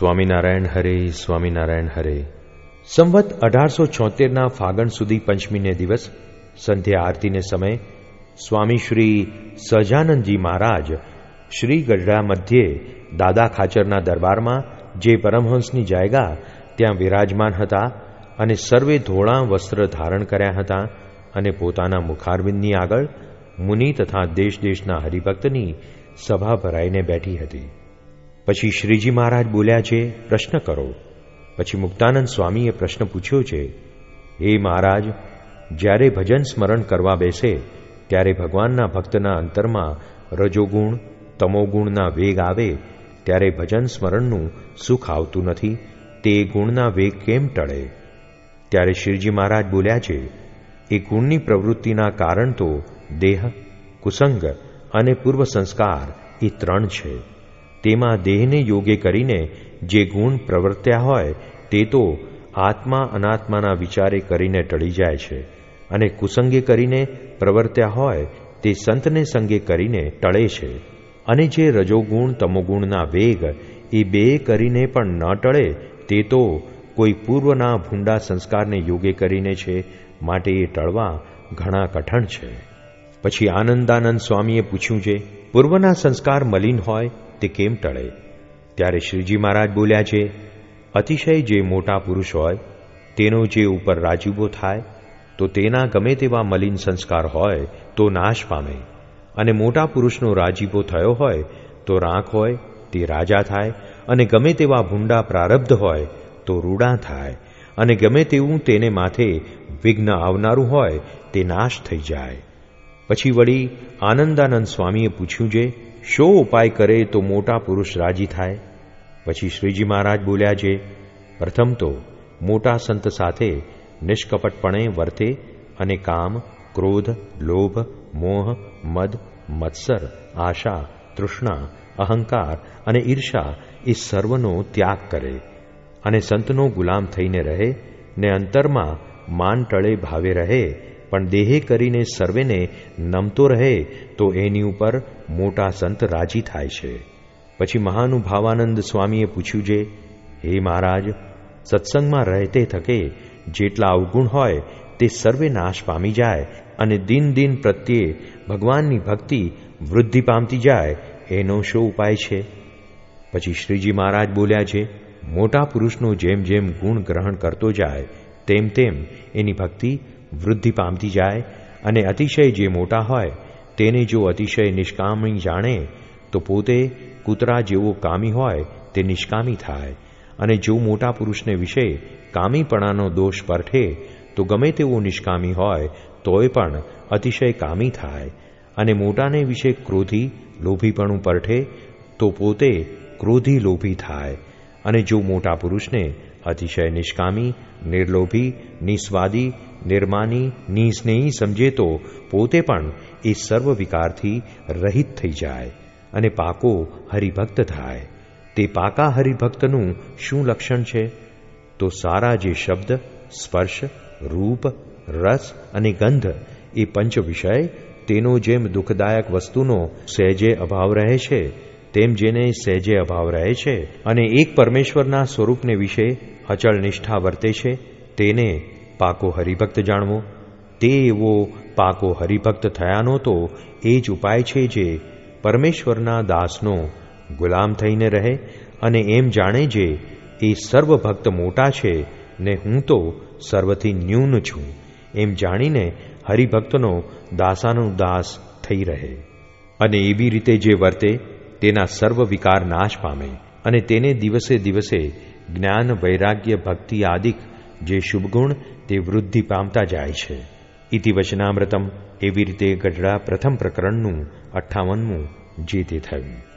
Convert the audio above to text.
સ્વામિનારાયણ હરે સ્વામિનારાયણ હરે. સંવત અઢારસો છોતેરના ફાગણ સુધી પંચમીને દિવસ, સંધ્યા આરતીને સમય, સ્વામી શ્રી સહજાનંદજી મહારાજ શ્રી ગઢડા મધ્યે દાદા ખાચરના દરબારમાં જે પરમહંસની જાયગા ત્યાં વિરાજમાન હતા અને સર્વે ધોળા વસ્ત્ર ધારણ કર્યા હતા અને પોતાના મુખારવિંદની આગળ મુનિ તથા દેશ દેશના હરિભક્તની સભા ભરાઈને બેઠી હતી. પછી શ્રીજી મહારાજ બોલ્યા છે, પ્રશ્ન કરો. પછી મુક્તાનંદ સ્વામીએ પ્રશ્ન પૂછ્યો છે એ મહારાજ, જ્યારે ભજન સ્મરણ કરવા બેસે, ત્યારે ભગવાનના ભક્તના અંતરમાં રજોગુણ, તમોગુણના વેગ આવે, ત્યારે ભજન સ્મરણનું સુખ આવતું નથી, તે ગુણના વેગ કેમ ટળે? ત્યારે શ્રીજી મહારાજ બોલ્યા છે, એ ગુણની પ્રવૃત્તિના કારણ તો દેહ, કુસંગ અને પૂર્વ સંસ્કાર એ ત્રણ છે. તેમાં દેહને યોગે કરીને જે ગુણ પ્રવર્ત્યા હોય તે તો આત્મા અનાત્માના વિચારે કરીને ટળી જાય છે અને કુસંગે કરીને પ્રવર્ત્યા હોય તે સંતને સંગે કરીને ટળે છે. અને જે રજોગુણ તમોગુણના વેગ એ બે કરીને પણ ન ટળે તે તો કોઈ પૂર્વના ભૂંડા સંસ્કારને યોગે કરીને છે માટે એ ટળવા ઘણા કઠણ છે. પછી આનંદાનંદ સ્વામીએ પૂછ્યું છે, પૂર્વના સંસ્કાર મલિન હોય તે કેમ ટળે? ત્યારે શ્રીજી મહારાજ બોલ્યા છે, અતિશય જે મોટા પુરુષ હોય, તેનો જે ઉપર રાજીબો થાય, તો તેના ગમે તેવા મલિન સંસ્કાર હોય, તો નાશ પામે. અને મોટા પુરુષનો રાજીબો થયો હોય, તો રાખ હોય, તે રાજા થાય. અને ગમે તેવા ભૂંડા પ્રારબ્ધ હોય, તો રૂડા થાય. અને ગમે તેવું તેને માથે વિઘ્ન આવનારું હોય, તે નાશ થઈ જાય. પછી વળી આનંદાનંદ સ્વામીએ પૂછ્યું જે, શો ઉપાય કરે તો મોટા પુરુષ રાજી થાય? પછી શ્રીજી મહારાજ બોલ્યા છે પ્રથમ તો મોટા સંત સાથે નિષ્કપટપણે વર્તે અને કામ, ક્રોધ, લોભ, મોહ, મદ, મત્સર, આશા, તૃષ્ણા, અહંકાર અને ઈર્ષા એ સર્વનો ત્યાગ કરે અને સંતનો ગુલામ થઈને રહે, ને અંતરમાં માન ટળે ભાવે રહે પણ દેહે કરીને સર્વેને નમતો રહે, તો એની ઉપર મોટા સંત રાજી થાય છે. પછી મહાનુભાવાનંદ સ્વામીએ પૂછ્યું છે હે મહારાજ, સત્સંગમાં રહેતે થકે, જેટલા અવગુણ હોય, તે સર્વે નાશ પામી જાય અને દિન દિન પ્રત્યે ભગવાનની ભક્તિ વૃદ્ધિ પામતી જાય, એનો શો ઉપાય છે? પછી શ્રીજી મહારાજ બોલ્યા છે મોટા પુરુષનો જેમ જેમ ગુણ ગ્રહણ કરતો જાય, તેમ તેમ એની ભક્તિ વૃદ્ધિ પામતી જાય અને અતિશય જે મોટા હોય તેને જો અતિશય નિષ્કામી જાણે, તો પોતે કૂતરા જેવો કામી હોય તે નિષ્કામી થાય. અને જો મોટા પુરુષને વિશે કામીપણાનો દોષ પરઠે, તો ગમે તેવો નિષ્કામી હોય, તોય પણ અતિશય કામી થાય. અને મોટાને વિશે ક્રોધી લોભીપણું પરઠે, તો પોતે ક્રોધી લોભી થાય. અને જો મોટા પુરુષને અતિશય નિષ્કામી, નિર્લોભી, નિસ્વાદી, નિર્માની, નિસ્નેહી સમજે તો પોતે પણ એ સર્વ વિકારથી રહિત થઈ જાય અને પાકો હરિભક્ત થાય. તે પાકા હરિભક્તનું શું લક્ષણ છે? તો સારા જે શબ્દ, સ્પર્શ, રૂપ, રસ અને ગંધ એ પંચ વિષય, તેનો જેમ દુઃખદાયક વસ્તુનો સહેજે અભાવ રહે છે તેમ જેને સહેજે અભાવ રહે છે અને એક પરમેશ્વરના સ્વરૂપને વિશે અચળ નિષ્ઠા વર્તે છે, તેને પાકો હરિભક્ત જાણવો. તે એવો પાકો હરિભક્ત થયાનો તો એ જ ઉપાય છે જે પરમેશ્વરના દાસનો ગુલામ થઈને રહે અને એમ જાણે જે એ સર્વ ભક્ત મોટા છે ને હું તો સર્વથી ન્યૂન છું, એમ જાણીને હરિભક્તનો દાસાનો દાસ થઈ રહે. અને એવી રીતે જે વર્તે તેના સર્વ વિકાર નાશ પામે અને તેને દિવસે દિવસે જ્ઞાન, વૈરાગ્ય, ભક્તિ આદિક જે શુભગુણ તે વૃદ્ધિ પામતા જાય છે. ઇતિ વચનામૃતમ એવી રીતે ગઢડા પ્રથમ પ્રકરણનું અઠ્ઠાવનમું જે તે થયું.